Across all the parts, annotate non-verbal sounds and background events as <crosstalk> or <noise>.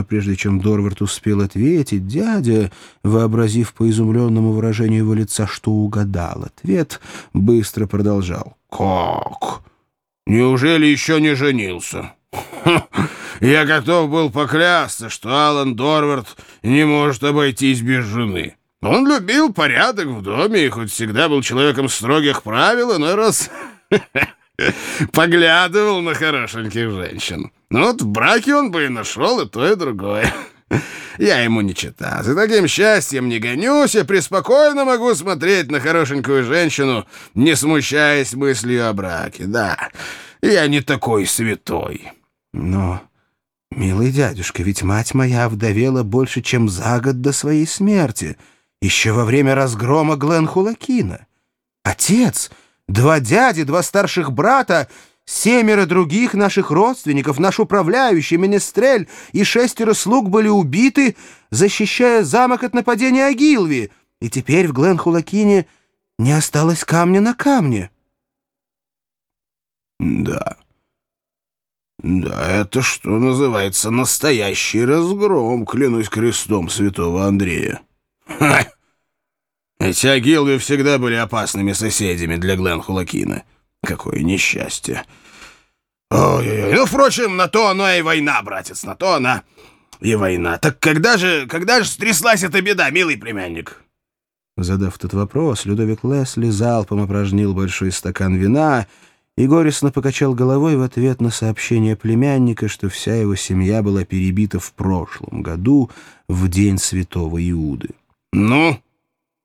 Но прежде чем Дорвард успел ответить, дядя, вообразив по изумленному выражению его лица, что угадал ответ, быстро продолжал. «Как? Неужели еще не женился?» Я готов был поклясться, что Алан Дорвард не может обойтись без жены. Он любил порядок в доме и хоть всегда был человеком строгих правил, но раз <laughs> поглядывал на хорошеньких женщин. Ну вот в браке он бы и нашел и то, и другое. <laughs> Я ему не чита. За таким счастьем не гонюсь и преспокойно могу смотреть на хорошенькую женщину, не смущаясь мыслью о браке. Да, я не такой святой. Но, милый дядюшка, ведь мать моя вдовела больше, чем за год до своей смерти, еще во время разгрома Гленхулакина. Отец, два дяди, два старших брата, семеро других наших родственников, наш управляющий, министрель и шестеро слуг были убиты, защищая замок от нападения Агилви, и теперь в Гленхулакине не осталось камня на камне. Да. Да, это что называется настоящий разгром, клянусь крестом святого Андрея. Ха! Эти агилы всегда были опасными соседями для Глен Хулакина. Какое несчастье. Ой-ой-ой. Ну, впрочем, на то оно и война, братец, на то она и война. Так когда же, когда же стряслась эта беда, милый племянник? Задав этот вопрос, Людовик Лесли залпом опорожнил большой стакан вина и горестно покачал головой в ответ на сообщение племянника, что вся его семья была перебита в прошлом году в день святого Иуды. «Ну,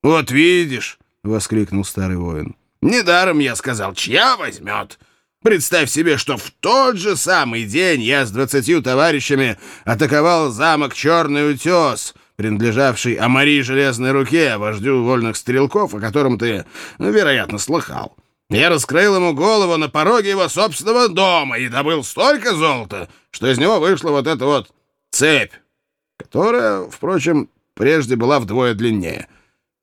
вот видишь!» — воскликнул старый воин. «Недаром я сказал, чья возьмет!» Представь себе, что в тот же самый день я с двадцатью товарищами атаковал замок Черный Утес, принадлежавший Амари Железной Руке, вождю вольных стрелков, о котором ты, вероятно, слыхал. Я раскрыл ему голову на пороге его собственного дома и добыл столько золота, что из него вышла вот эта вот цепь, которая, впрочем, прежде была вдвое длиннее.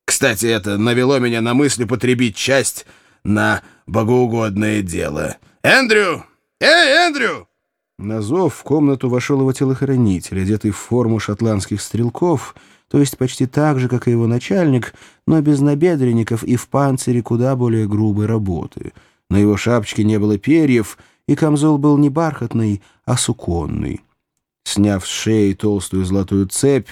Кстати, это навело меня на мысль потребить часть на богоугодное дело. «Эндрю! Эй, Эндрю!» На зов в комнату вошел его телохранитель, одетый в форму шотландских стрелков — то есть почти так же, как и его начальник, но без набедренников и в панцире куда более грубой работы. На его шапочке не было перьев, и камзол был не бархатный, а суконный. Сняв с шеи толстую золотую цепь,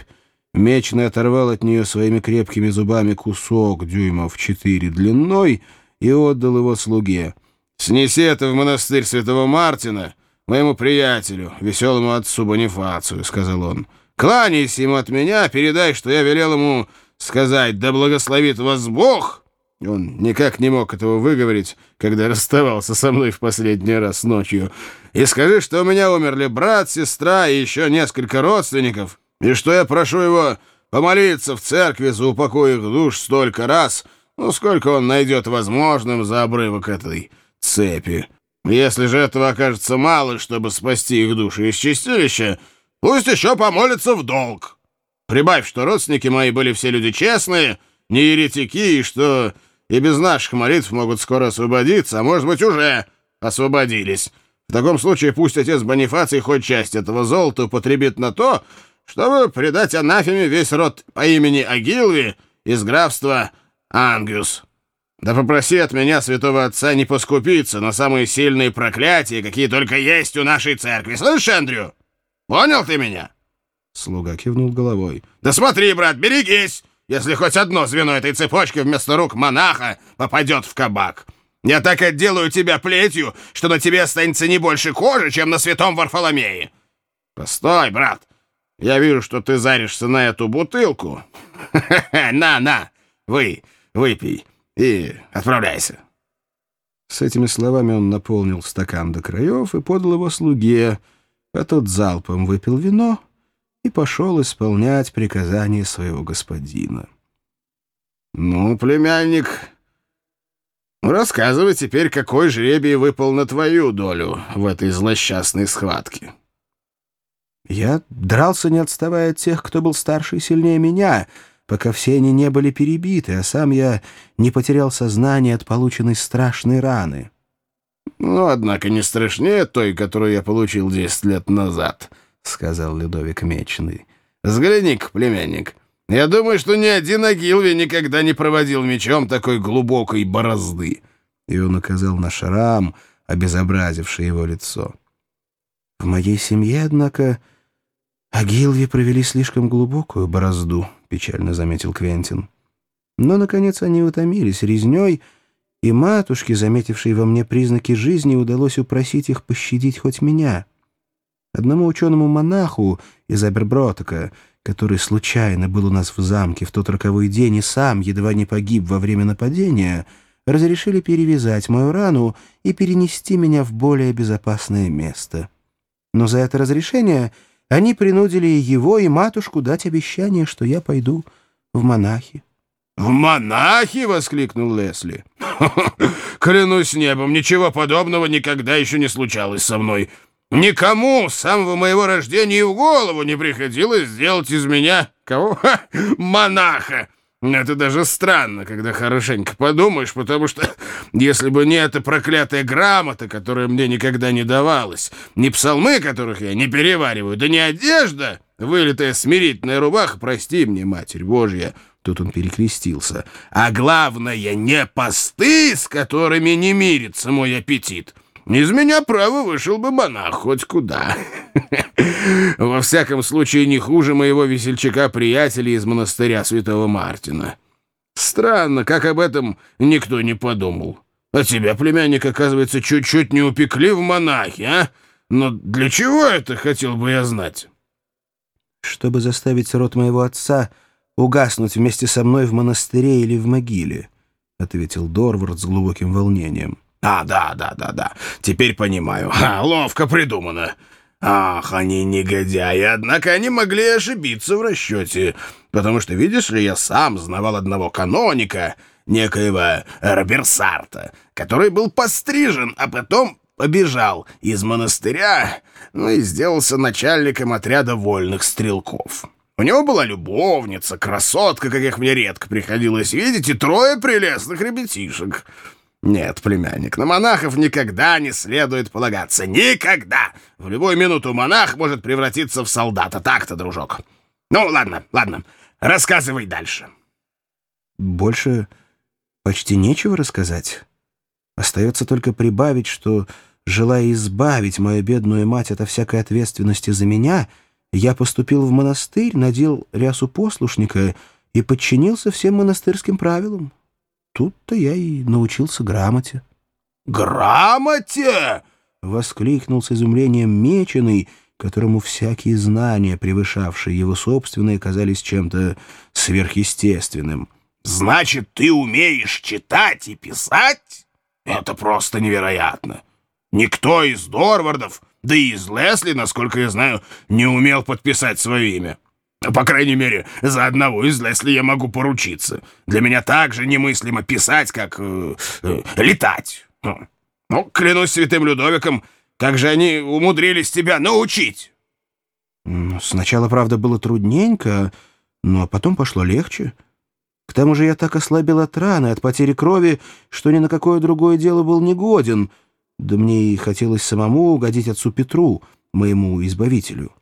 Мечный оторвал от нее своими крепкими зубами кусок дюймов четыре длиной и отдал его слуге. «Снеси это в монастырь святого Мартина, моему приятелю, веселому отцу Бонифацию», — сказал он. Кланяйся ему от меня, передай, что я велел ему сказать «Да благословит вас Бог!» Он никак не мог этого выговорить, когда расставался со мной в последний раз ночью. И скажи, что у меня умерли брат, сестра и еще несколько родственников, и что я прошу его помолиться в церкви за упокой их душ столько раз, ну, сколько он найдет возможным за обрывок этой цепи. Если же этого окажется мало, чтобы спасти их души из чистилища, Пусть еще помолится в долг. Прибавь, что родственники мои были все люди честные, не еретики, и что и без наших молитв могут скоро освободиться, а может быть уже освободились. В таком случае пусть отец Бонифаций хоть часть этого золота употребит на то, чтобы предать анафеме весь род по имени Агилви из графства Ангиус. Да попроси от меня, святого отца, не поскупиться на самые сильные проклятия, какие только есть у нашей церкви. Слышишь, Эндрю?» Понял ты меня?» Слуга кивнул головой. «Да смотри, брат, берегись, если хоть одно звено этой цепочки вместо рук монаха попадет в кабак. Я так отделаю тебя плетью, что на тебе останется не больше кожи, чем на святом Варфоломее. Постой, брат, я вижу, что ты заришься на эту бутылку. <laughs> На, на, вы, выпей и отправляйся». С этими словами он наполнил стакан до краев и подал его слуге, а тот залпом выпил вино и пошел исполнять приказания своего господина. «Ну, племянник, рассказывай теперь, какой жребий выпал на твою долю в этой злосчастной схватке». «Я дрался, не отставая от тех, кто был старше и сильнее меня», пока все они не были перебиты, а сам я не потерял сознание от полученной страшной раны. Ну, однако, не страшнее той, которую я получил десять лет назад, — сказал Людовик Меченый. «Взгляни-ка, племянник, я думаю, что ни один Агилви никогда не проводил мечом такой глубокой борозды». И он указал на шрам, обезобразивший его лицо. В моей семье, однако, Агилви провели слишком глубокую борозду, печально заметил Квентин. Но, наконец, они утомились резней, и матушке, заметившей во мне признаки жизни, удалось упросить их пощадить хоть меня. Одному ученому-монаху из Абербротека, который случайно был у нас в замке в тот роковой день и сам едва не погиб во время нападения, разрешили перевязать мою рану и перенести меня в более безопасное место. Но за это разрешение они принудили его и матушку дать обещание, что я пойду в монахи. «В монахи!» — воскликнул Лесли. <laughs> «Клянусь небом, ничего подобного никогда еще не случалось со мной. Никому с самого моего рождения и в голову не приходилось сделать из меня кого? <laughs> Ха, монаха!» Это даже странно, когда хорошенько подумаешь, потому что если бы не эта проклятая грамота, которая мне никогда не давалась, не псалмы, которых я не перевариваю, да не одежда, вылитая смирительная рубаха, прости мне, Матерь Божья, тут он перекрестился, а главное, не посты, с которыми не мирится мой аппетит». Из меня, право, вышел бы монах хоть куда. <laughs> Во всяком случае, не хуже моего весельчака-приятеля из монастыря святого Мартина. Странно, как об этом никто не подумал. А тебя, племянник, оказывается, чуть-чуть не упекли в монахи, а? Но для чего это, хотел бы я знать? Чтобы заставить род моего отца угаснуть вместе со мной в монастыре или в могиле, — ответил Дорвард с глубоким волнением. — а, да, да, да, да. Теперь понимаю. Ха, ловко придумано. Ах, они негодяи. Однако они могли ошибиться в расчете. Потому что, видишь ли, я сам знавал одного каноника, некоего Роберсарта, который был пострижен, а потом побежал из монастыря, ну и сделался начальником отряда вольных стрелков. У него была любовница, красотка, каких мне редко приходилось видеть, и трое прелестных ребятишек. Нет, племянник, на монахов никогда не следует полагаться. Никогда! В любую минуту монах может превратиться в солдата. Так-то, дружок. Ну, ладно, ладно. Рассказывай дальше. Больше почти нечего рассказать. Остается только прибавить, что, желая избавить мою бедную мать от всякой ответственности за меня, я поступил в монастырь, надел рясу послушника и подчинился всем монастырским правилам. Тут-то я и научился грамоте. «Грамоте!» — воскликнул с изумлением Меченый, которому всякие знания, превышавшие его собственные, казались чем-то сверхъестественным. «Значит, ты умеешь читать и писать? Это просто невероятно! Никто из Дорвардов, да и из Лесли, насколько я знаю, не умел подписать свое имя. По крайней мере, за одного из Лесли я могу поручиться. Для меня так же немыслимо писать, как э, э, летать. Ну, ну, клянусь святым Людовиком, как же они умудрились тебя научить? Сначала, правда, было трудненько, но потом пошло легче. К тому же я так ослабил от раны, от потери крови, что ни на какое другое дело был не годен. Да мне и хотелось самому угодить отцу Петру, моему избавителю.